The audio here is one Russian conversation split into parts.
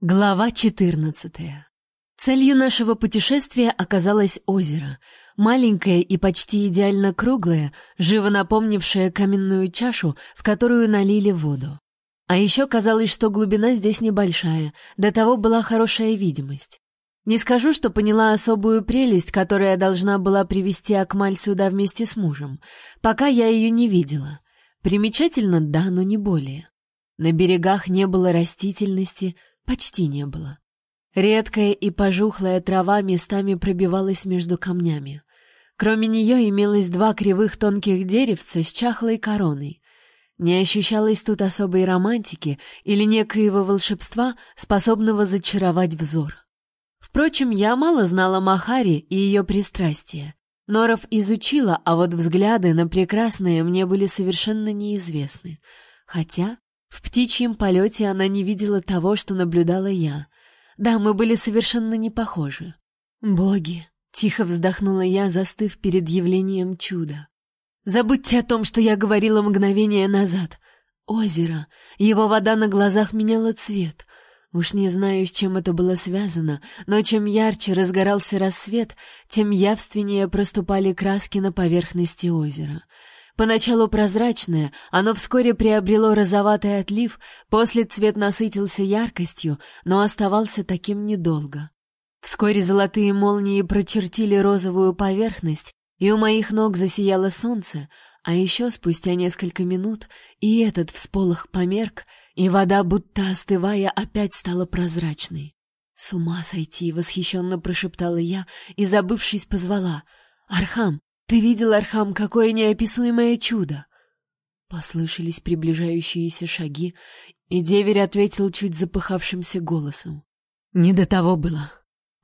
Глава 14. Целью нашего путешествия оказалось озеро, маленькое и почти идеально круглое, живо напомнившее каменную чашу, в которую налили воду. А еще казалось, что глубина здесь небольшая, до того была хорошая видимость. Не скажу, что поняла особую прелесть, которая должна была привести Акмаль сюда вместе с мужем. Пока я ее не видела. Примечательно, да, но не более. На берегах не было растительности, почти не было. Редкая и пожухлая трава местами пробивалась между камнями. Кроме нее имелось два кривых тонких деревца с чахлой короной. Не ощущалось тут особой романтики или некоего волшебства, способного зачаровать взор. Впрочем, я мало знала Махари и ее пристрастия. Норов изучила, а вот взгляды на прекрасные мне были совершенно неизвестны. Хотя в птичьем полете она не видела того, что наблюдала я. Да, мы были совершенно не похожи. Боги, тихо вздохнула я, застыв перед явлением чуда. Забудьте о том, что я говорила мгновение назад. Озеро, его вода на глазах меняла цвет. Уж не знаю, с чем это было связано, но чем ярче разгорался рассвет, тем явственнее проступали краски на поверхности озера. Поначалу прозрачное, оно вскоре приобрело розоватый отлив, после цвет насытился яркостью, но оставался таким недолго. Вскоре золотые молнии прочертили розовую поверхность, и у моих ног засияло солнце, а еще спустя несколько минут и этот всполох померк, и вода, будто остывая, опять стала прозрачной. «С ума сойти!» — восхищенно прошептала я и, забывшись, позвала. «Архам, ты видел, Архам, какое неописуемое чудо!» Послышались приближающиеся шаги, и деверь ответил чуть запыхавшимся голосом. «Не до того было.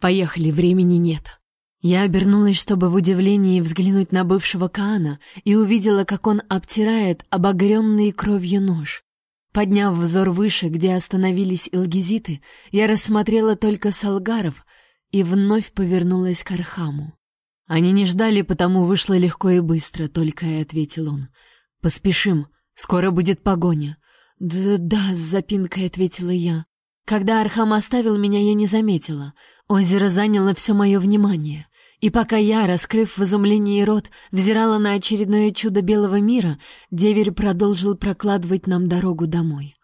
Поехали, времени нет». Я обернулась, чтобы в удивлении взглянуть на бывшего Каана, и увидела, как он обтирает обагренный кровью нож. Подняв взор выше, где остановились илгизиты, я рассмотрела только салгаров и вновь повернулась к Архаму. Они не ждали, потому вышло легко и быстро, только и ответил он. Поспешим, скоро будет погоня. Да, да, с запинкой ответила я. Когда Архам оставил меня, я не заметила. Озеро заняло все мое внимание. И пока я, раскрыв в изумлении рот, взирала на очередное чудо белого мира, деверь продолжил прокладывать нам дорогу домой.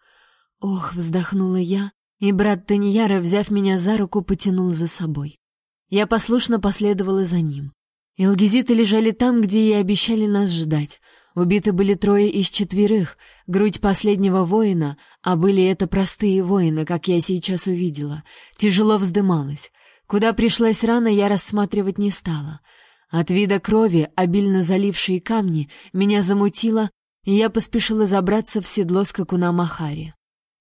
Ох, вздохнула я, и брат Таньяра, взяв меня за руку, потянул за собой. Я послушно последовала за ним. Илгизиты лежали там, где и обещали нас ждать. Убиты были трое из четверых, грудь последнего воина, а были это простые воины, как я сейчас увидела, тяжело вздымалась. Куда пришлась рана, я рассматривать не стала. От вида крови, обильно залившей камни, меня замутило, и я поспешила забраться в седло скакуна Махари.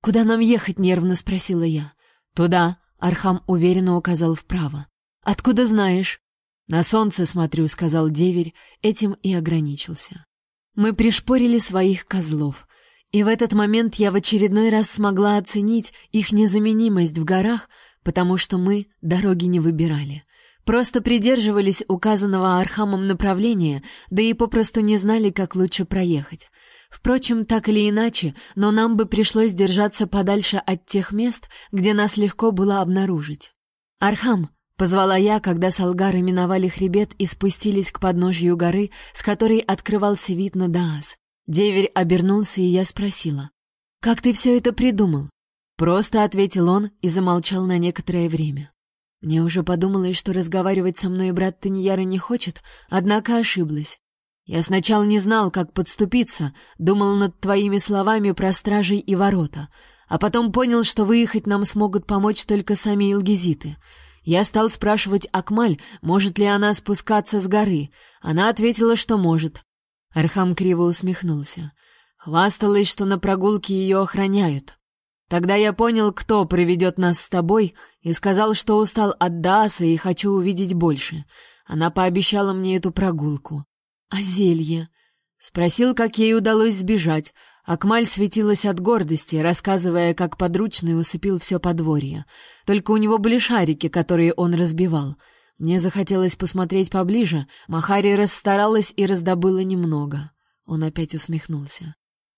«Куда нам ехать?» — нервно спросила я. «Туда», — Архам уверенно указал вправо. Откуда знаешь? На солнце смотрю, сказал деверь, этим и ограничился. Мы пришпорили своих козлов, и в этот момент я в очередной раз смогла оценить их незаменимость в горах, потому что мы дороги не выбирали. Просто придерживались указанного Архамом направления, да и попросту не знали, как лучше проехать. Впрочем, так или иначе, но нам бы пришлось держаться подальше от тех мест, где нас легко было обнаружить. «Архам, Позвала я, когда салгары миновали хребет и спустились к подножью горы, с которой открывался вид на Даас. Деверь обернулся, и я спросила. «Как ты все это придумал?» Просто ответил он и замолчал на некоторое время. Мне уже подумалось, что разговаривать со мной брат Таньяра не хочет, однако ошиблась. Я сначала не знал, как подступиться, думал над твоими словами про стражей и ворота, а потом понял, что выехать нам смогут помочь только сами илгизиты — я стал спрашивать Акмаль, может ли она спускаться с горы. Она ответила, что может. Архам криво усмехнулся. Хвасталась, что на прогулке ее охраняют. Тогда я понял, кто проведет нас с тобой, и сказал, что устал от Дааса и хочу увидеть больше. Она пообещала мне эту прогулку. А зелье? Спросил, как ей удалось сбежать. Акмаль светилась от гордости, рассказывая, как подручный усыпил все подворье. Только у него были шарики, которые он разбивал. Мне захотелось посмотреть поближе. Махари расстаралась и раздобыла немного. Он опять усмехнулся.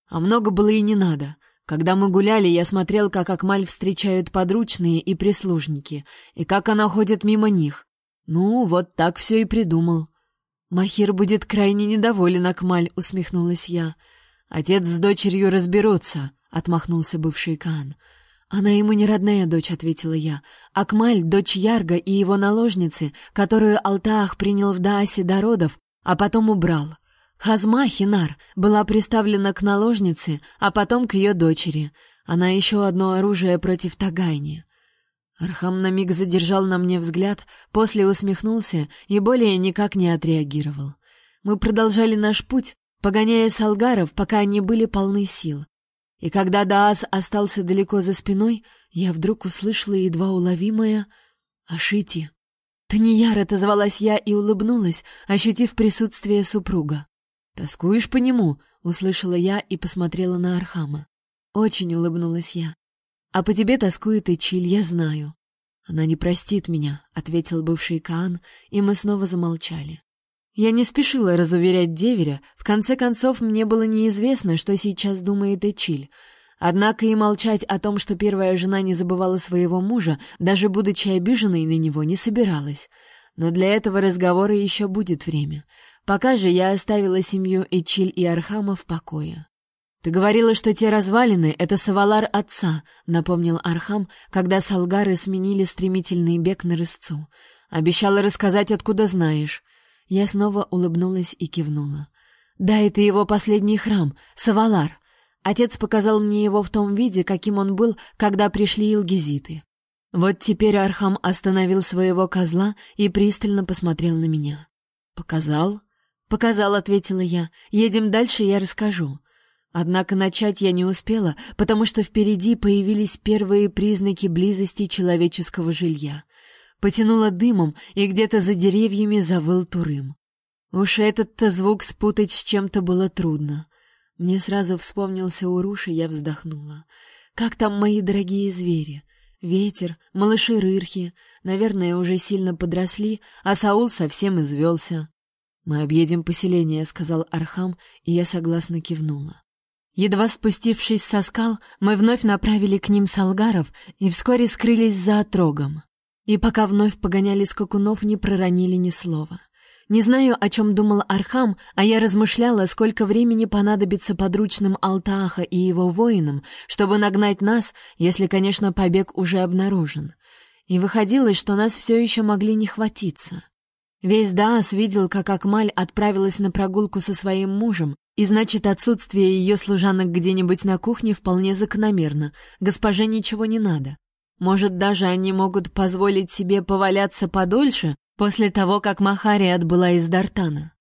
А много было и не надо. Когда мы гуляли, я смотрел, как Акмаль встречают подручные и прислужники, и как она ходит мимо них. Ну, вот так все и придумал. Махир будет крайне недоволен, Акмаль, усмехнулась я. Отец с дочерью разберутся, отмахнулся бывший Каан. Она ему не родная дочь, ответила я. Акмаль дочь Ярга и его наложницы, которую Алтаах принял в Даасе до родов, а потом убрал. Хазма Хинар была приставлена к наложнице, а потом к ее дочери. Она еще одно оружие против Тагайни. Архам на миг задержал на мне взгляд, после усмехнулся и более никак не отреагировал. Мы продолжали наш путь, погоняя салгаров, пока они были полны сил. И когда Даас остался далеко за спиной, я вдруг услышала едва уловимое «Ашити». «Таньяр!» — отозвалась я и улыбнулась, ощутив присутствие супруга. «Тоскуешь по нему?» — услышала я и посмотрела на Архама. Очень улыбнулась я. «А по тебе тоскует и Чиль, я знаю». «Она не простит меня», — ответил бывший Каан, и мы снова замолчали. Я не спешила разуверять деверя, в конце концов мне было неизвестно, что сейчас думает Эчиль. Однако и молчать о том, что первая жена не забывала своего мужа, даже будучи обиженной на него, не собиралась. Но для этого разговора еще будет время. Пока же я оставила семью Эчиль и Архама в покое. «Ты говорила, что те развалины — это савалар отца», — напомнил Архам, когда салгары сменили стремительный бег на рысцу. «Обещала рассказать, откуда знаешь». Я снова улыбнулась и кивнула. «Да, это его последний храм, Савалар. Отец показал мне его в том виде, каким он был, когда пришли илгизиты. Вот теперь Архам остановил своего козла и пристально посмотрел на меня. «Показал?» «Показал», — ответила я. «Едем дальше, я расскажу». Однако начать я не успела, потому что впереди появились первые признаки близости человеческого жилья. Потянуло дымом, и где-то за деревьями завыл турым. Уж этот-то звук спутать с чем-то было трудно. Мне сразу вспомнился Уруш, и я вздохнула. «Как там мои дорогие звери?» Ветер, малыши Рырхи, наверное, уже сильно подросли, а Саул совсем извелся. «Мы объедем поселение», — сказал Архам, и я согласно кивнула. Едва спустившись со скал, мы вновь направили к ним салгаров и вскоре скрылись за отрогом. И пока вновь погоняли скакунов, не проронили ни слова. Не знаю, о чем думал Архам, а я размышляла, сколько времени понадобится подручным Алтааха и его воинам, чтобы нагнать нас, если, конечно, побег уже обнаружен. И выходило, что нас все еще могли не хватиться. Весь Даас видел, как Акмаль отправилась на прогулку со своим мужем, и значит, отсутствие ее служанок где-нибудь на кухне вполне закономерно. Госпоже ничего не надо. Может, даже они могут позволить себе поваляться подольше после того, как Махари отбыла из Дартана.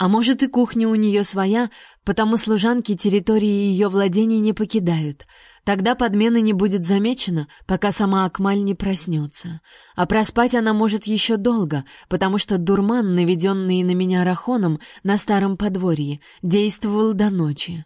А может, и кухня у нее своя, потому служанки территории ее владений не покидают. Тогда подмена не будет замечена, пока сама Акмаль не проснется. А проспать она может еще долго, потому что дурман, наведенный на меня Рахоном на старом подворье, действовал до ночи.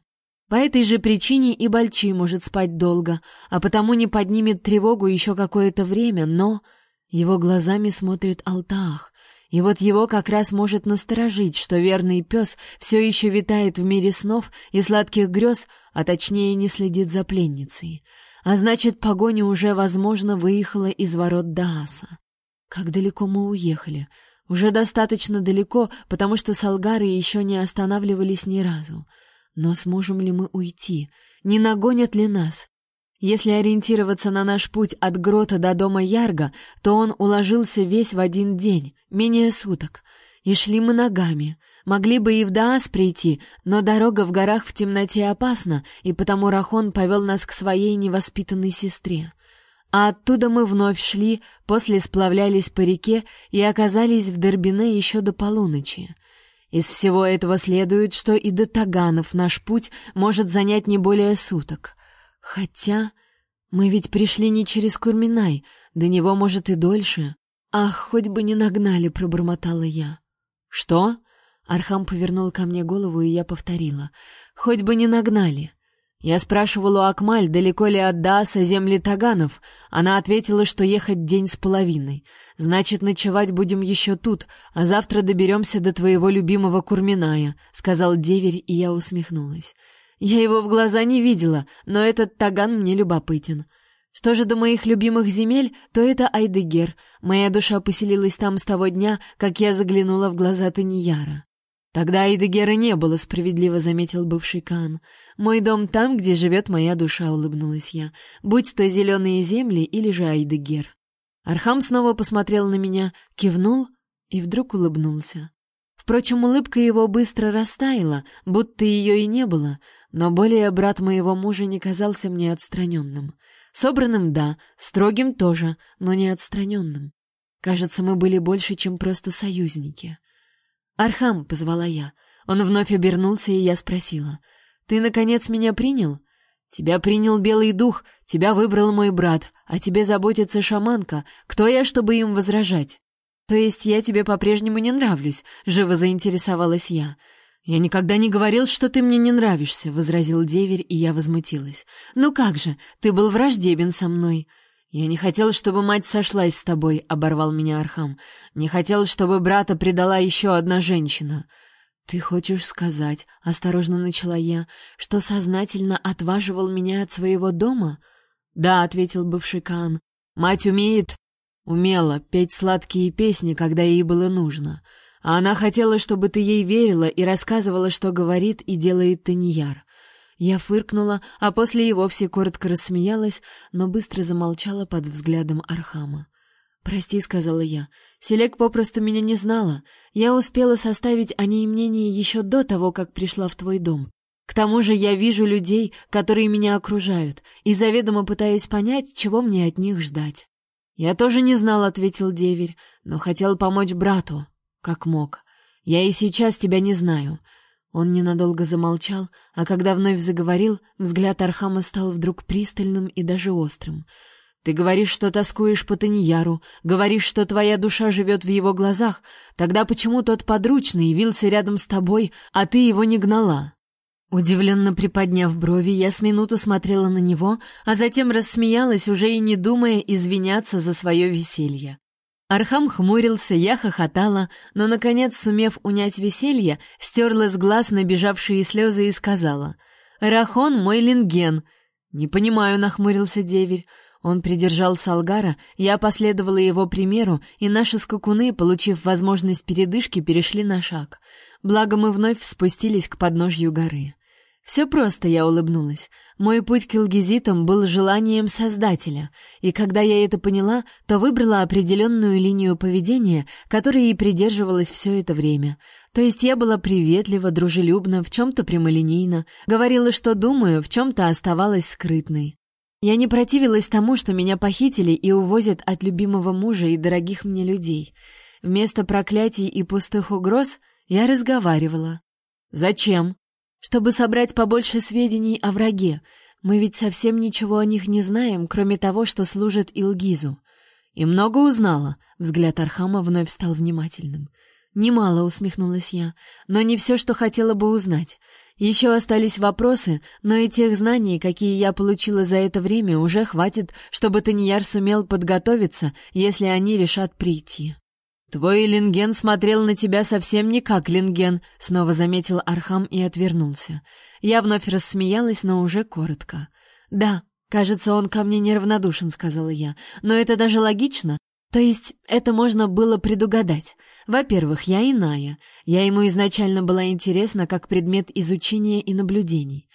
По этой же причине и Бальчи может спать долго, а потому не поднимет тревогу еще какое-то время, но... Его глазами смотрит Алтаах, и вот его как раз может насторожить, что верный пес все еще витает в мире снов и сладких грез, а точнее не следит за пленницей. А значит, погоня уже, возможно, выехала из ворот Дааса. Как далеко мы уехали? Уже достаточно далеко, потому что салгары еще не останавливались ни разу. Но сможем ли мы уйти? Не нагонят ли нас? Если ориентироваться на наш путь от грота до дома Ярга, то он уложился весь в один день, менее суток. И шли мы ногами. Могли бы и в Даас прийти, но дорога в горах в темноте опасна, и потому Рахон повел нас к своей невоспитанной сестре. А оттуда мы вновь шли, после сплавлялись по реке и оказались в Дербине еще до полуночи. Из всего этого следует, что и до Таганов наш путь может занять не более суток. Хотя мы ведь пришли не через Курминай, до него, может, и дольше. Ах, хоть бы не нагнали, пробормотала я. Что? Архам повернул ко мне голову, и я повторила: хоть бы не нагнали. Я спрашивал у Акмаль, далеко ли от Дааса земли Таганов. Она ответила, что ехать день с половиной. Значит, ночевать будем еще тут, а завтра доберемся до твоего любимого Курминая, сказал деверь, и я усмехнулась. Я его в глаза не видела, но этот таган мне любопытен. Что же до моих любимых земель, то это Айдегер. Моя душа поселилась там с того дня, как я заглянула в глаза Таньяра. Тогда Айдегера не было, справедливо заметил бывший Каан. Мой дом там, где живет моя душа, улыбнулась я. Будь то зеленые земли или же Айдегер. Архам снова посмотрел на меня, кивнул и вдруг улыбнулся. Впрочем, улыбка его быстро растаяла, будто ее и не было, но более брат моего мужа не казался мне отстраненным. Собранным — да, строгим тоже, но не отстраненным. Кажется, мы были больше, чем просто союзники. «Архам», — позвала я. Он вновь обернулся, и я спросила. «Ты, наконец, меня принял?» «Тебя принял Белый Дух, тебя выбрал мой брат, о тебе заботится шаманка. Кто я, чтобы им возражать?» «То есть я тебе по-прежнему не нравлюсь?» — живо заинтересовалась я. «Я никогда не говорил, что ты мне не нравишься», — возразил деверь, и я возмутилась. «Ну как же, ты был враждебен со мной». «Я не хотел, чтобы мать сошлась с тобой», — оборвал меня Архам. «Не хотел, чтобы брата предала еще одна женщина». «Ты хочешь сказать, — осторожно начала я, — что сознательно отваживал меня от своего дома?» «Да», — ответил бывший Каан. «Мать умеет Умела петь сладкие песни, когда ей было нужно. А она хотела, чтобы ты ей верила и рассказывала, что говорит и делает Таньяр. Я фыркнула, а после и вовсе коротко рассмеялась, но быстро замолчала под взглядом Архама. «Прости», — сказала я, — «Селек попросту меня не знала. Я успела составить о ней мнение еще до того, как пришла в твой дом. К тому же я вижу людей, которые меня окружают, и заведомо пытаюсь понять, чего мне от них ждать». «Я тоже не знал», — ответил деверь, — «но хотел помочь брату, как мог. Я и сейчас тебя не знаю». Он ненадолго замолчал, а когда вновь заговорил, взгляд Архама стал вдруг пристальным и даже острым. «Ты говоришь, что тоскуешь по Таньяру, говоришь, что твоя душа живет в его глазах. Тогда почему тот подручный явился рядом с тобой, а ты его не гнала?» Удивленно приподняв брови, я с минуту смотрела на него, а затем рассмеялась, уже и не думая извиняться за свое веселье. Архам хмурился, я хохотала, но, наконец, сумев унять веселье, стерла с глаз набежавшие слезы и сказала «Рахон мой линген». «Не понимаю», — нахмурился деверь. Он придержал Салгара, я последовала его примеру, и наши скакуны, получив возможность передышки, перешли на шаг. Благо мы вновь спустились к подножью горы. Все просто, я улыбнулась. Мой путь к илгизитам был желанием Создателя, и когда я это поняла, то выбрала определенную линию поведения, которой и придерживалась все это время. То есть я была приветлива, дружелюбна, в чем-то прямолинейна, говорила, что думаю, в чем-то оставалась скрытной. Я не противилась тому, что меня похитили и увозят от любимого мужа и дорогих мне людей. Вместо проклятий и пустых угроз я разговаривала. «Зачем?» Чтобы собрать побольше сведений о враге. Мы ведь совсем ничего о них не знаем, кроме того, что служат Илгизу. И много узнала. Взгляд Архама вновь стал внимательным. Немало, усмехнулась я, но не все, что хотела бы узнать. Еще остались вопросы, но и тех знаний, какие я получила за это время, уже хватит, чтобы Таньяр сумел подготовиться, если они решат прийти. «Твой Линген смотрел на тебя совсем не как Линген», — снова заметил Архам и отвернулся. Я вновь рассмеялась, но уже коротко. «Да, кажется, он ко мне неравнодушен», — сказала я. «Но это даже логично. То есть это можно было предугадать. Во-первых, я иная. Я ему изначально была интересна как предмет изучения и наблюдений.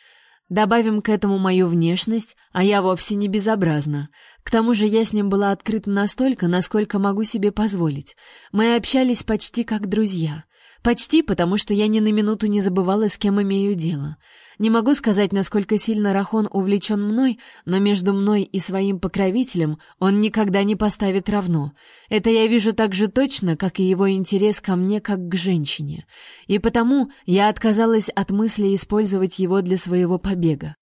Добавим к этому мою внешность, а я вовсе не безобразна. К тому же я с ним была открыта настолько, насколько могу себе позволить. Мы общались почти как друзья. Почти, потому что я ни на минуту не забывала, с кем имею дело. Не могу сказать, насколько сильно Рахон увлечен мной, но между мной и своим покровителем он никогда не поставит равно. Это я вижу так же точно, как и его интерес ко мне как к женщине. И потому я отказалась от мысли использовать его для своего побега.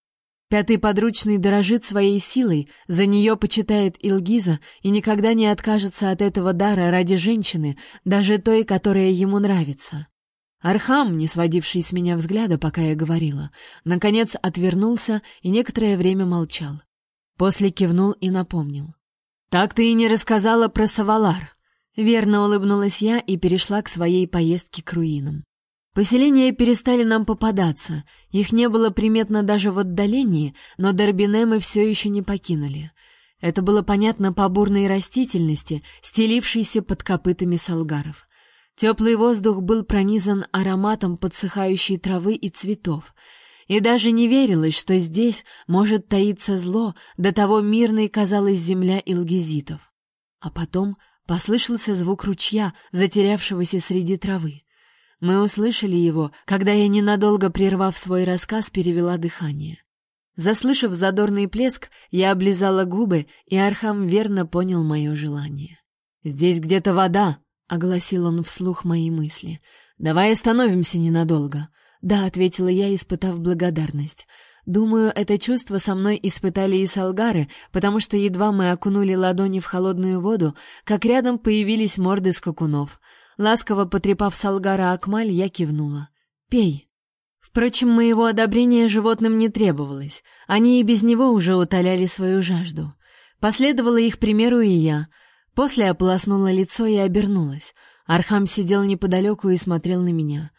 Пятый подручный дорожит своей силой, за нее почитает Илгиза и никогда не откажется от этого дара ради женщины, даже той, которая ему нравится. Архам, не сводивший с меня взгляда, пока я говорила, наконец отвернулся и некоторое время молчал. После кивнул и напомнил. «Так ты и не рассказала про Савалар». Верно улыбнулась я и перешла к своей поездке к руинам. Поселения перестали нам попадаться, их не было приметно даже в отдалении, но Дорбине мы все еще не покинули. Это было понятно по бурной растительности, стелившейся под копытами салгаров. Теплый воздух был пронизан ароматом подсыхающей травы и цветов, и даже не верилось, что здесь может таиться зло, до того мирной казалась земля илгизитов. А потом послышался звук ручья, затерявшегося среди травы. Мы услышали его, когда я ненадолго прервав свой рассказ, перевела дыхание. Заслышав задорный плеск, я облизала губы, и Архам верно понял мое желание. «Здесь где-то вода», — огласил он вслух мои мысли. «Давай остановимся ненадолго». «Да», — ответила я, испытав благодарность. Думаю, это чувство со мной испытали и салгары, потому что едва мы окунули ладони в холодную воду, как рядом появились морды скакунов. Ласково потрепав салгара Акмаль, я кивнула. «Пей». Впрочем, моего одобрения животным не требовалось. Они и без него уже утоляли свою жажду. Последовала их примеру и я. После ополоснула лицо и обернулась. Архам сидел неподалеку и смотрел на меня.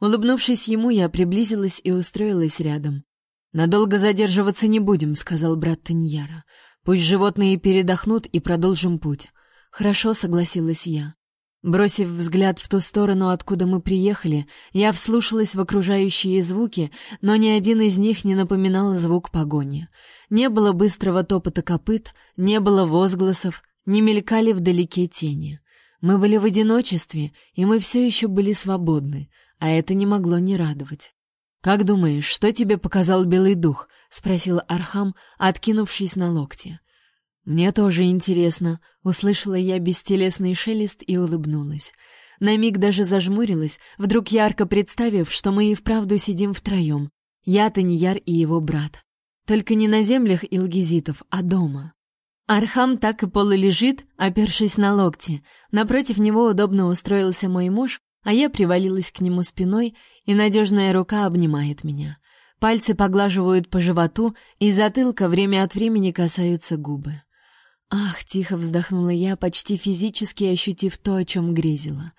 Улыбнувшись ему, я приблизилась и устроилась рядом. «Надолго задерживаться не будем», — сказал брат Таньяра. «Пусть животные передохнут и продолжим путь». «Хорошо», — согласилась я. Бросив взгляд в ту сторону, откуда мы приехали, я вслушалась в окружающие звуки, но ни один из них не напоминал звук погони. Не было быстрого топота копыт, не было возгласов, не мелькали вдалеке тени. Мы были в одиночестве, и мы все еще были свободны, а это не могло не радовать. «Как думаешь, что тебе показал Белый Дух?» — спросил Архам, откинувшись на локте. «Мне тоже интересно», — услышала я бестелесный шелест и улыбнулась. На миг даже зажмурилась, вдруг ярко представив, что мы и вправду сидим втроем. Я, Таньяр и его брат. Только не на землях илгизитов, а дома. Архам так и полулежит, опершись на локти. Напротив него удобно устроился мой муж, а я привалилась к нему спиной, и надежная рука обнимает меня. Пальцы поглаживают по животу, и затылка время от времени касаются губы. Ах, тихо вздохнула я, почти физически ощутив то, о чем грезила.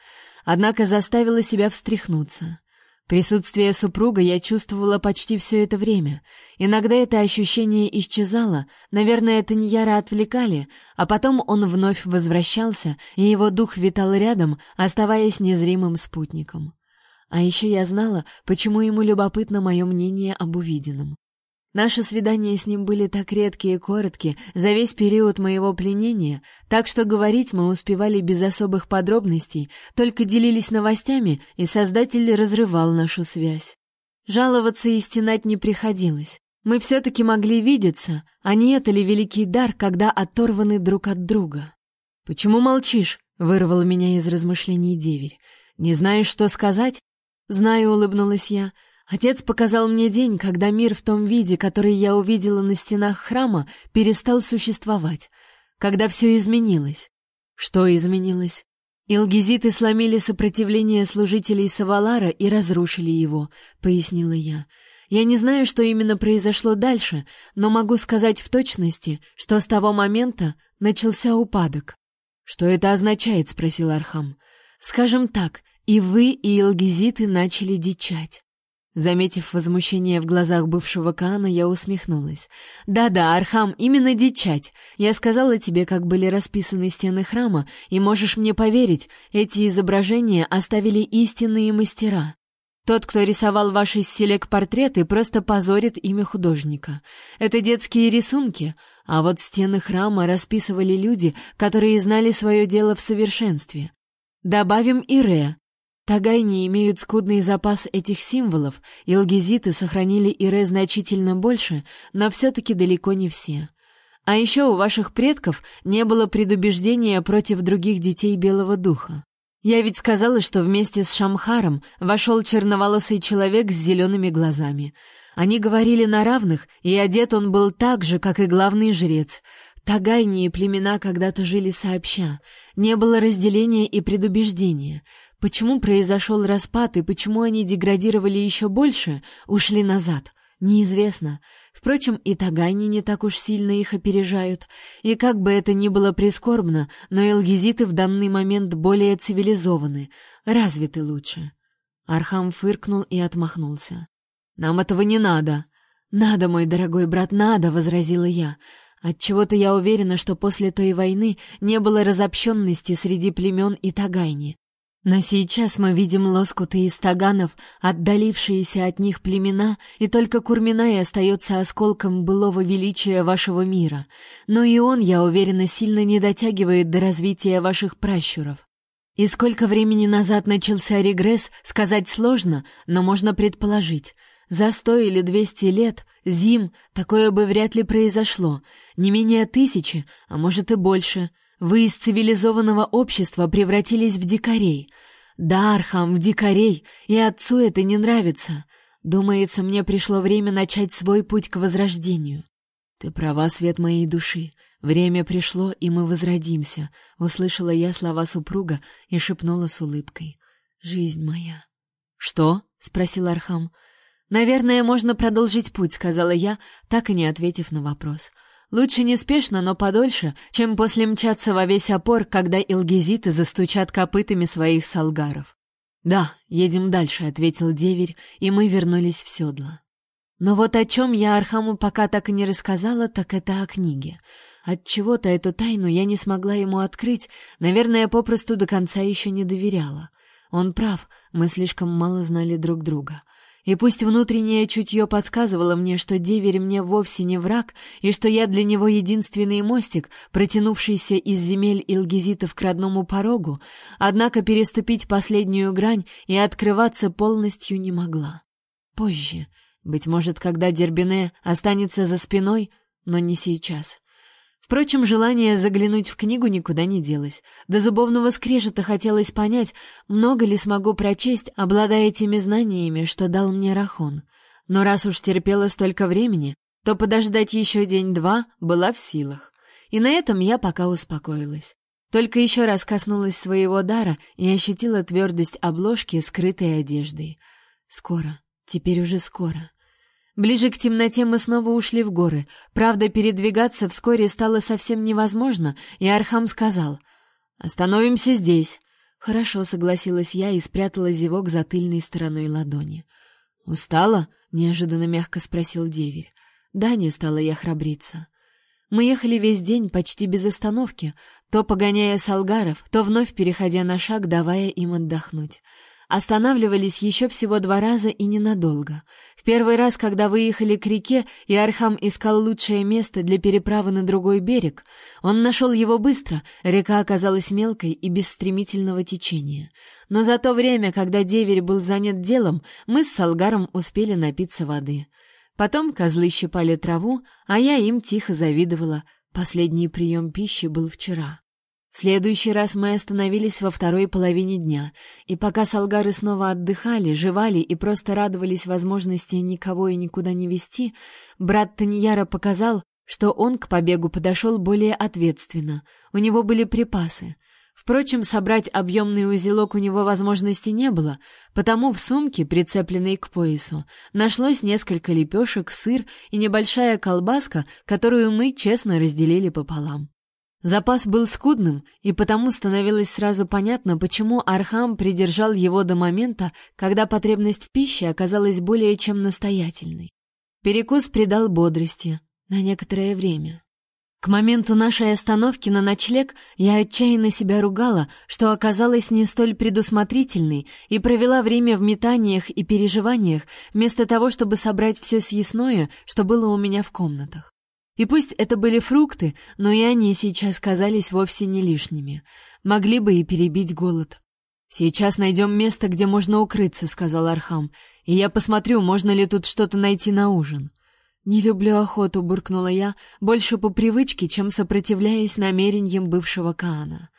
Однако заставила себя встряхнуться. Присутствие супруга я чувствовала почти все это время. Иногда это ощущение исчезало, наверное, это Ньяра отвлекали, а потом он вновь возвращался, и его дух витал рядом, оставаясь незримым спутником. А еще я знала, почему ему любопытно мое мнение об увиденном. Наши свидания с ним были так редкие и короткие за весь период моего пленения, так что говорить мы успевали без особых подробностей, только делились новостями, и создатель разрывал нашу связь. Жаловаться и стенать не приходилось. Мы все-таки могли видеться, а не это ли великий дар, когда оторваны друг от друга? «Почему молчишь?» — вырвал меня из размышлений деверь. «Не знаешь, что сказать?» «Знаю», — улыбнулась я, — Отец показал мне день, когда мир в том виде, который я увидела на стенах храма, перестал существовать, когда все изменилось. Что изменилось? Илгизиты сломили сопротивление служителей Савалара и разрушили его, пояснила я. Я не знаю, что именно произошло дальше, но могу сказать в точности, что с того момента начался упадок. Что это означает, спросил Архам. Скажем так, и вы, и илгизиты начали дичать. Заметив возмущение в глазах бывшего Каана, я усмехнулась. «Да-да, Архам, именно дичать. Я сказала тебе, как были расписаны стены храма, и можешь мне поверить, эти изображения оставили истинные мастера. Тот, кто рисовал ваши селек-портреты, просто позорит имя художника. Это детские рисунки, а вот стены храма расписывали люди, которые знали свое дело в совершенстве. Добавим и Ре, Тагайни имеют скудный запас этих символов, и лгизиты сохранили Ире значительно больше, но все-таки далеко не все. А еще у ваших предков не было предубеждения против других детей Белого Духа. Я ведь сказала, что вместе с Шамхаром вошел черноволосый человек с зелеными глазами. Они говорили на равных, и одет он был так же, как и главный жрец. Тагайни и племена когда-то жили сообща. Не было разделения и предубеждения. Почему произошел распад и почему они деградировали еще больше, ушли назад, неизвестно. Впрочем, и Тагайни не так уж сильно их опережают. И как бы это ни было прискорбно, но элгизиты в данный момент более цивилизованы, развиты лучше. Архам фыркнул и отмахнулся. Нам этого не надо. Надо, мой дорогой брат, надо, возразила я. Отчего-то я уверена, что после той войны не было разобщенности среди племен и тагайни. Но сейчас мы видим лоскуты из таганов, отдалившиеся от них племена, и только Курминай остается осколком былого величия вашего мира. Но и он, я уверена, сильно не дотягивает до развития ваших пращуров. И сколько времени назад начался регресс, сказать сложно, но можно предположить. За сто или двести лет, зим, такое бы вряд ли произошло. Не менее тысячи, а может и больше — вы из цивилизованного общества превратились в дикарей. Да, Архам, в дикарей, и отцу это не нравится. Думается, мне пришло время начать свой путь к возрождению. Ты права, свет моей души. Время пришло, и мы возродимся, услышала я слова супруга и шепнула с улыбкой. Жизнь моя. Что? спросил Архам. Наверное, можно продолжить путь, сказала я, так и не ответив на вопрос. Лучше неспешно, но подольше, чем после мчаться во весь опор, когда илгизиты застучат копытами своих салгаров. «Да, едем дальше», — ответил деверь, и мы вернулись в седло. Но вот о чем я Архаму пока так и не рассказала, так это о книге. От чего-то эту тайну я не смогла ему открыть, наверное, попросту до конца еще не доверяла. Он прав, мы слишком мало знали друг друга. И пусть внутреннее чутье подсказывало мне, что деверь мне вовсе не враг, и что я для него единственный мостик, протянувшийся из земель Илгизитов к родному порогу, однако переступить последнюю грань и открываться полностью не могла. Позже, быть может, когда Дербине останется за спиной, но не сейчас. Впрочем, желание заглянуть в книгу никуда не делось. До зубовного скрежета хотелось понять, много ли смогу прочесть, обладая теми знаниями, что дал мне Рахон. Но раз уж терпела столько времени, то подождать еще день-два была в силах. И на этом я пока успокоилась. Только еще раз коснулась своего дара и ощутила твердость обложки, скрытой одеждой. Скоро, теперь уже скоро. Ближе к темноте мы снова ушли в горы. Правда, передвигаться вскоре стало совсем невозможно, и Архам сказал: "Остановимся здесь". Хорошо, согласилась я и спрятала зевок за тыльной стороной ладони. "Устала?" неожиданно мягко спросил деверь. Да, не стала я храбриться. Мы ехали весь день почти без остановки, то погоняя салгаров, то вновь переходя на шаг, давая им отдохнуть. Останавливались еще всего два раза и ненадолго. В первый раз, когда выехали к реке, и Архам искал лучшее место для переправы на другой берег, он нашел его быстро, река оказалась мелкой и без стремительного течения. Но за то время, когда деверь был занят делом, мы с Салгаром успели напиться воды. Потом козлы щипали траву, а я им тихо завидовала. Последний прием пищи был вчера. В следующий раз мы остановились во второй половине дня, и пока солгары снова отдыхали, жевали и просто радовались возможности никого и никуда не вести, брат Таньяра показал, что он к побегу подошел более ответственно. У него были припасы. Впрочем, собрать объемный узелок у него возможности не было, потому в сумке, прицепленной к поясу, нашлось несколько лепешек, сыр и небольшая колбаска, которую мы честно разделили пополам. Запас был скудным, и потому становилось сразу понятно, почему Архам придержал его до момента, когда потребность в пище оказалась более чем настоятельной. Перекус придал бодрости на некоторое время. К моменту нашей остановки на ночлег я отчаянно себя ругала, что оказалась не столь предусмотрительной и провела время в метаниях и переживаниях, вместо того, чтобы собрать все съестное, что было у меня в комнатах. И пусть это были фрукты, но и они сейчас казались вовсе не лишними. Могли бы и перебить голод. «Сейчас найдем место, где можно укрыться», — сказал Архам, «и я посмотрю, можно ли тут что-то найти на ужин». «Не люблю охоту», — буркнула я, больше по привычке, чем сопротивляясь намерениям бывшего Каана.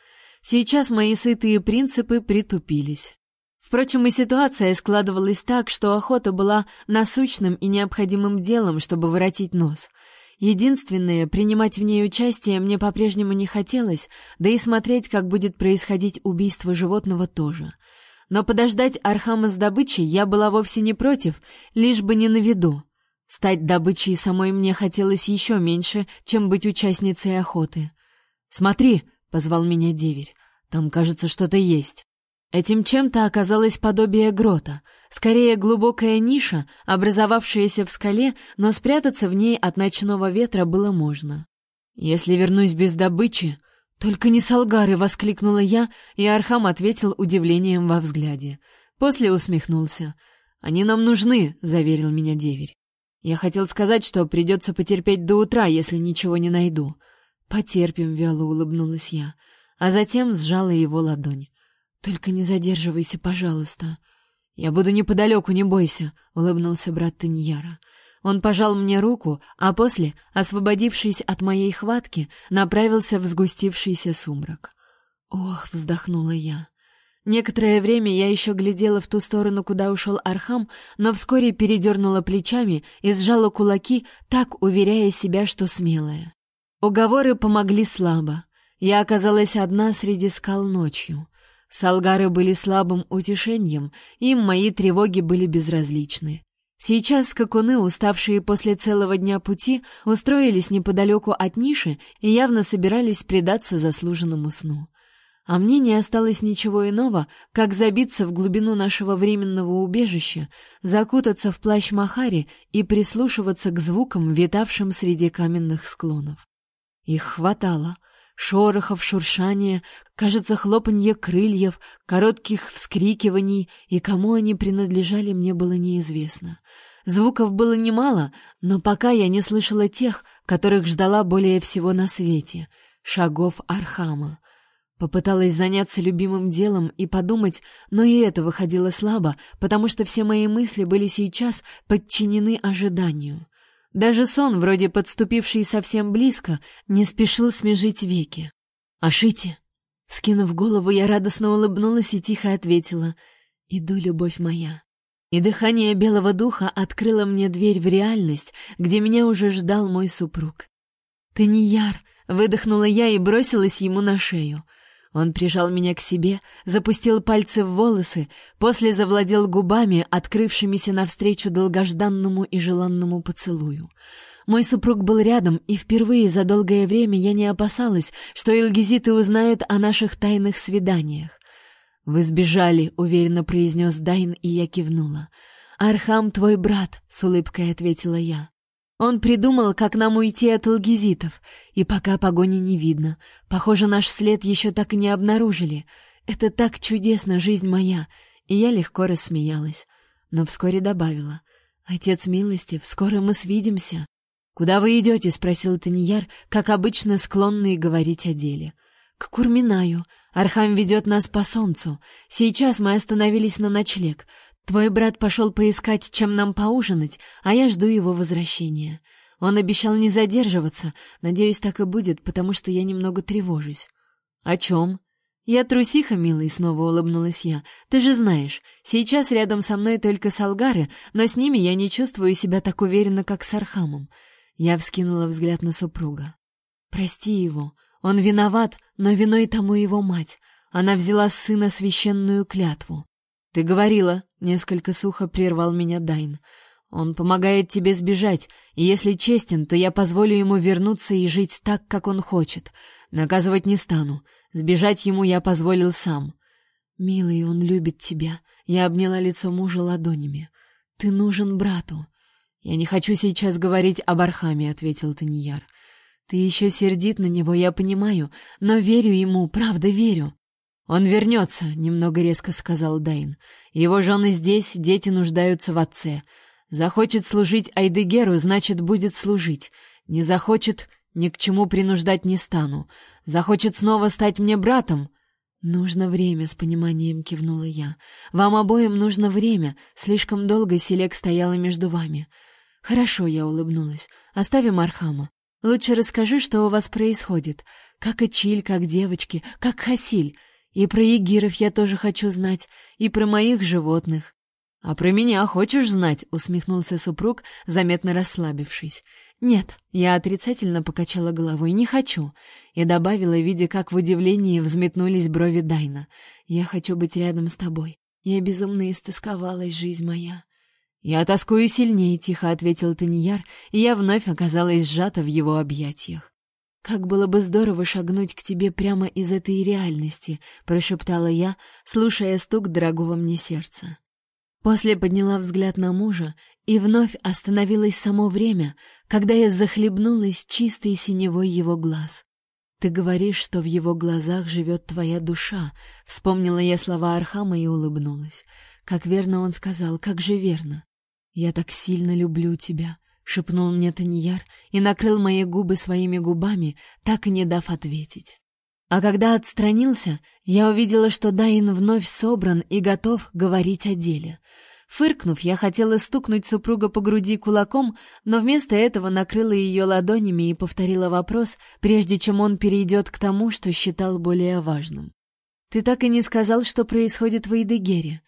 Сейчас мои сытые принципы притупились. Впрочем, и ситуация складывалась так, что охота была насущным и необходимым делом, чтобы воротить нос — Единственное, принимать в ней участие мне по-прежнему не хотелось, да и смотреть, как будет происходить убийство животного тоже. Но подождать Архама с добычей я была вовсе не против, лишь бы не на виду. Стать добычей самой мне хотелось еще меньше, чем быть участницей охоты. «Смотри!» — позвал меня деверь. «Там, кажется, что-то есть». Этим чем-то оказалось подобие грота, скорее глубокая ниша, образовавшаяся в скале, но спрятаться в ней от ночного ветра было можно. Если вернусь без добычи, только не салгары, воскликнула я, и Архам ответил удивлением во взгляде. После усмехнулся. Они нам нужны, заверил меня деверь. Я хотел сказать, что придется потерпеть до утра, если ничего не найду. Потерпим, вяло улыбнулась я, а затем сжала его ладонь. Только не задерживайся, пожалуйста. Я буду неподалеку, не бойся, улыбнулся брат Таньяра. Он пожал мне руку, а после, освободившись от моей хватки, направился в сгустившийся сумрак. Ох, вздохнула я. Некоторое время я еще глядела в ту сторону, куда ушел Архам, но вскоре передернула плечами и сжала кулаки, так уверяя себя, что смелая. Уговоры помогли слабо. Я оказалась одна среди скал ночью. Салгары были слабым утешением, им мои тревоги были безразличны. Сейчас скакуны, уставшие после целого дня пути, устроились неподалеку от ниши и явно собирались предаться заслуженному сну. А мне не осталось ничего иного, как забиться в глубину нашего временного убежища, закутаться в плащ Махари и прислушиваться к звукам, витавшим среди каменных склонов. Их хватало — шорохов, шуршания, кажется, хлопанье крыльев, коротких вскрикиваний, и кому они принадлежали, мне было неизвестно. Звуков было немало, но пока я не слышала тех, которых ждала более всего на свете — шагов Архама. Попыталась заняться любимым делом и подумать, но и это выходило слабо, потому что все мои мысли были сейчас подчинены ожиданию. Даже сон, вроде подступивший совсем близко, не спешил смежить веки. «Ашите!» Скинув голову, я радостно улыбнулась и тихо ответила «Иду, любовь моя». И дыхание белого духа открыло мне дверь в реальность, где меня уже ждал мой супруг. «Ты не яр!» — выдохнула я и бросилась ему на шею — он прижал меня к себе, запустил пальцы в волосы, после завладел губами, открывшимися навстречу долгожданному и желанному поцелую. Мой супруг был рядом, и впервые за долгое время я не опасалась, что эльгизиты узнают о наших тайных свиданиях. «Вы сбежали», — уверенно произнес Дайн, и я кивнула. «Архам твой брат», — с улыбкой ответила я. Он придумал, как нам уйти от эльгизитов, и пока погони не видно. Похоже, наш след еще так и не обнаружили. Это так чудесно, жизнь моя!» И я легко рассмеялась, но вскоре добавила. «Отец милостив, скоро мы свидимся». «Куда вы идете?» — спросил Таньяр, как обычно склонный говорить о деле. «К Курминаю. Архам ведет нас по солнцу. Сейчас мы остановились на ночлег. Твой брат пошел поискать, чем нам поужинать, а я жду его возвращения. Он обещал не задерживаться. Надеюсь, так и будет, потому что я немного тревожусь. О чем? Я трусиха, милый, снова улыбнулась я. Ты же знаешь, сейчас рядом со мной только Салгары, но с ними я не чувствую себя так уверенно, как с Архамом. Я вскинула взгляд на супруга. Прости его. Он виноват, но виной тому его мать. Она взяла с сына священную клятву. «Ты говорила», — несколько сухо прервал меня Дайн. «Он помогает тебе сбежать, и если честен, то я позволю ему вернуться и жить так, как он хочет. Наказывать не стану. Сбежать ему я позволил сам». «Милый, он любит тебя», — я обняла лицо мужа ладонями. «Ты нужен брату». «Я не хочу сейчас говорить об Архаме», — ответил Таньяр. «Ты еще сердит на него, я понимаю, но верю ему, правда верю». «Он вернется», — немного резко сказал Дайн. «Его жены здесь, дети нуждаются в отце. Захочет служить Айдыгеру, значит, будет служить. Не захочет, ни к чему принуждать не стану. Захочет снова стать мне братом». «Нужно время», — с пониманием кивнула я. «Вам обоим нужно время. Слишком долго Селек стояла между вами». «Хорошо», — я улыбнулась. «Оставим Архама. Лучше расскажи, что у вас происходит. Как Ичиль, как девочки, как Хасиль. И про егиров я тоже хочу знать, и про моих животных. А про меня хочешь знать? усмехнулся супруг, заметно расслабившись. Нет, я отрицательно покачала головой, не хочу, и добавила, видя, как в удивлении взметнулись брови Дайна. Я хочу быть рядом с тобой. Я безумно истосковалась, жизнь моя. Я тоскую сильнее, тихо ответил Таньяр, и я вновь оказалась сжата в его объятиях. Как было бы здорово шагнуть к тебе прямо из этой реальности, прошептала я, слушая стук дорогого мне сердца. После подняла взгляд на мужа, и вновь остановилось само время, когда я захлебнулась чистой синевой его глаз. Ты говоришь, что в его глазах живет твоя душа. Вспомнила я слова Архама и улыбнулась. Как верно он сказал, как же верно. Я так сильно люблю тебя, шепнул мне Таньяр и накрыл мои губы своими губами, так и не дав ответить. А когда отстранился, я увидела, что Дайн вновь собран и готов говорить о деле. Фыркнув, я хотела стукнуть супруга по груди кулаком, но вместо этого накрыла ее ладонями и повторила вопрос, прежде чем он перейдет к тому, что считал более важным. «Ты так и не сказал, что происходит в Эйдегере».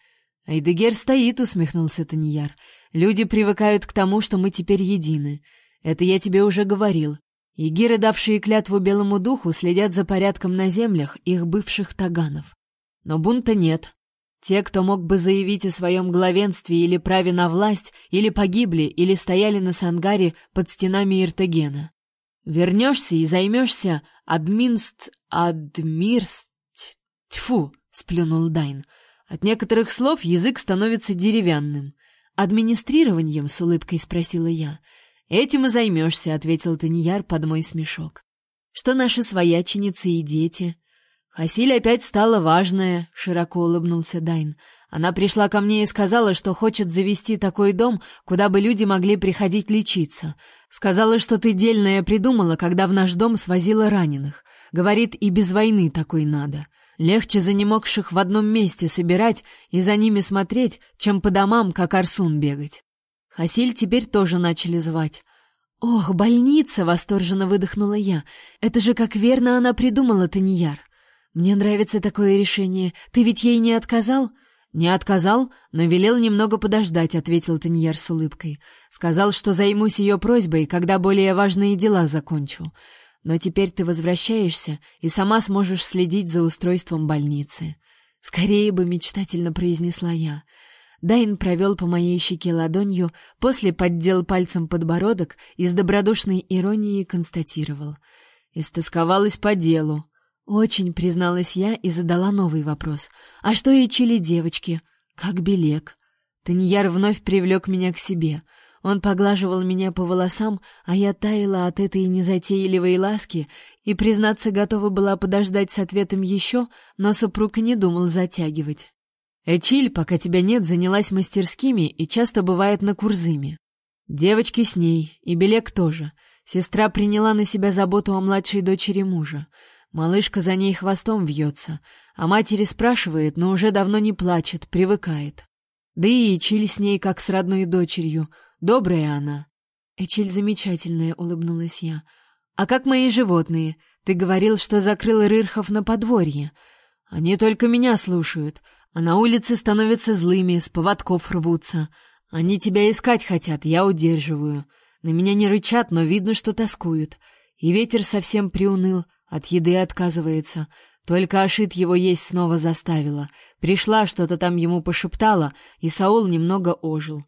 «Эйдегер стоит», — усмехнулся Таньяр. Люди привыкают к тому, что мы теперь едины. Это я тебе уже говорил. Егиры, давшие клятву Белому Духу, следят за порядком на землях их бывших таганов. Но бунта нет. Те, кто мог бы заявить о своем главенстве или праве на власть, или погибли, или стояли на Сангаре под стенами Иртегена. Вернешься и займешься админст... адмирст... Тьфу, сплюнул Дайн. От некоторых слов язык становится деревянным. «Администрированием?» — с улыбкой спросила я. «Этим и займешься», — ответил Таньяр под мой смешок. «Что наши свояченицы и дети?» «Хасиль опять стала важная», — широко улыбнулся Дайн. «Она пришла ко мне и сказала, что хочет завести такой дом, куда бы люди могли приходить лечиться. Сказала, что ты дельное придумала, когда в наш дом свозила раненых. Говорит, и без войны такой надо. Легче занемогших в одном месте собирать и за ними смотреть, чем по домам, как Арсун, бегать. Хасиль теперь тоже начали звать. «Ох, больница!» — восторженно выдохнула я. «Это же как верно она придумала, Таньяр. Мне нравится такое решение. Ты ведь ей не отказал?» «Не отказал, но велел немного подождать», — ответил Таньяр с улыбкой. «Сказал, что займусь ее просьбой, когда более важные дела закончу. Но теперь ты возвращаешься и сама сможешь следить за устройством больницы. Скорее бы мечтательно произнесла я. Дайн провел по моей щеке ладонью, после поддел пальцем подбородок и с добродушной иронией констатировал: "Истосковалась по делу". Очень призналась я и задала новый вопрос: "А что и чили девочки? Как Белек?" Таньяр вновь привлек меня к себе. Он поглаживал меня по волосам, а я таяла от этой незатейливой ласки и, признаться, готова была подождать с ответом еще, но супруг не думал затягивать. Эчиль, пока тебя нет, занялась мастерскими и часто бывает на Курзыме. Девочки с ней, и Белек тоже. Сестра приняла на себя заботу о младшей дочери мужа. Малышка за ней хвостом вьется, а матери спрашивает, но уже давно не плачет, привыкает. Да и Эчиль с ней как с родной дочерью — Добрая она. Эчель замечательная, улыбнулась я. А как мои животные? Ты говорил, что закрыл Рырхов на подворье. Они только меня слушают, а на улице становятся злыми, с поводков рвутся. Они тебя искать хотят, я удерживаю. На меня не рычат, но видно, что тоскуют. И ветер совсем приуныл, от еды отказывается. Только Ашит его есть снова заставила. Пришла, что-то там ему пошептала, и Саул немного ожил.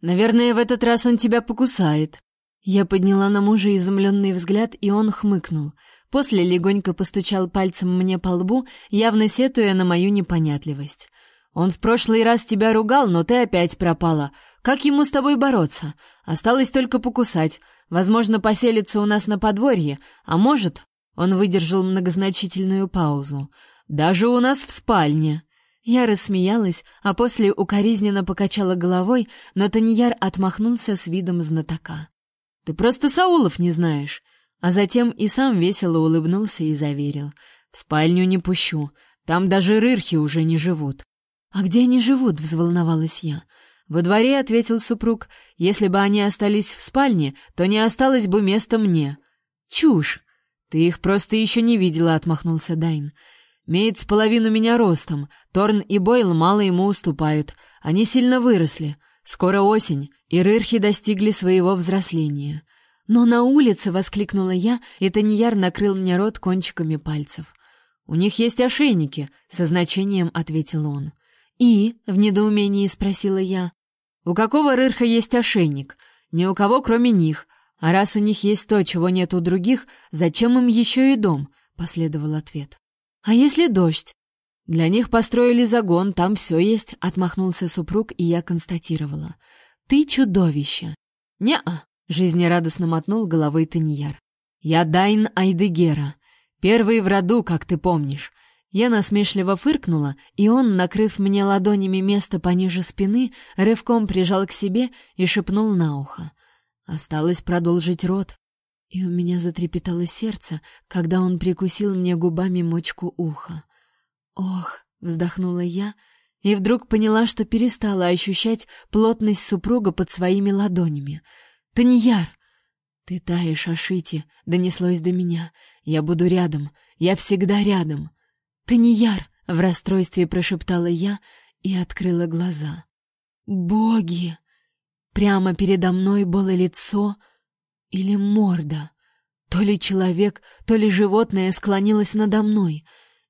Наверное, в этот раз он тебя покусает. Я подняла на мужа изумленный взгляд, и он хмыкнул. После легонько постучал пальцем мне по лбу, явно сетуя на мою непонятливость. Он в прошлый раз тебя ругал, но ты опять пропала. Как ему с тобой бороться? Осталось только покусать. Возможно, поселится у нас на подворье, а может, он выдержал многозначительную паузу. Даже у нас в спальне. Я рассмеялась, а после укоризненно покачала головой, но Таньяр отмахнулся с видом знатока. «Ты просто Саулов не знаешь!» А затем и сам весело улыбнулся и заверил. «В спальню не пущу, там даже рырхи уже не живут». «А где они живут?» — взволновалась я. «Во дворе», — ответил супруг, — «если бы они остались в спальне, то не осталось бы места мне». «Чушь!» «Ты их просто еще не видела», — отмахнулся Дайн. Меет с половину меня ростом. Торн и Бойл мало ему уступают. Они сильно выросли. Скоро осень, и рырхи достигли своего взросления. Но на улице воскликнула я, и Таньяр накрыл мне рот кончиками пальцев. У них есть ошейники, со значением ответил он. И в недоумении спросила я: "У какого рырха есть ошейник? Ни у кого, кроме них. А раз у них есть то, чего нет у других, зачем им еще и дом? Последовал ответ. А если дождь? Для них построили загон, там все есть, отмахнулся супруг, и я констатировала. Ты чудовище. Не-а, жизнерадостно мотнул головой Таньяр. Я Дайн Айдегера, первый в роду, как ты помнишь. Я насмешливо фыркнула, и он, накрыв мне ладонями место пониже спины, рывком прижал к себе и шепнул на ухо. Осталось продолжить рот. И у меня затрепетало сердце, когда он прикусил мне губами мочку уха. «Ох!» — вздохнула я, и вдруг поняла, что перестала ощущать плотность супруга под своими ладонями. «Таньяр!» «Ты таешь, Ашити!» — донеслось до меня. «Я буду рядом. Я всегда рядом!» «Ты не яр!» — в расстройстве прошептала я и открыла глаза. «Боги!» Прямо передо мной было лицо или морда. То ли человек, то ли животное склонилось надо мной.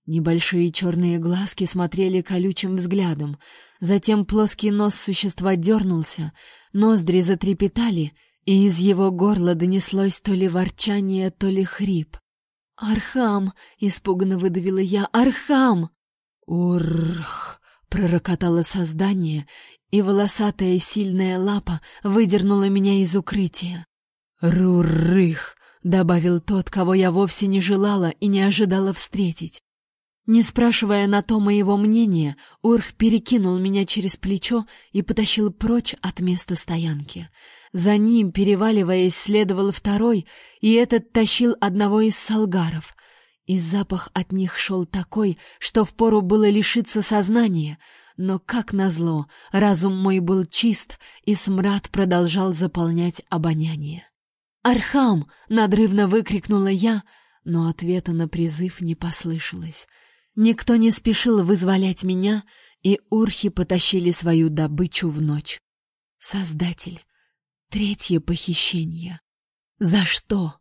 Небольшие черные глазки смотрели колючим взглядом. Затем плоский нос существа дернулся, ноздри затрепетали, и из его горла донеслось то ли ворчание, то ли хрип. «Архам!» — испуганно выдавила я. «Архам!» «Урх!» — пророкотало создание, и волосатая сильная лапа выдернула меня из укрытия. «Рурых!» — добавил тот, кого я вовсе не желала и не ожидала встретить. Не спрашивая на то моего мнения, Урх перекинул меня через плечо и потащил прочь от места стоянки. За ним, переваливаясь, следовал второй, и этот тащил одного из солгаров. И запах от них шел такой, что впору было лишиться сознания. Но, как назло, разум мой был чист, и смрад продолжал заполнять обоняние. «Архам!» — надрывно выкрикнула я, но ответа на призыв не послышалось. Никто не спешил вызволять меня, и урхи потащили свою добычу в ночь. Создатель. Третье похищение. За что?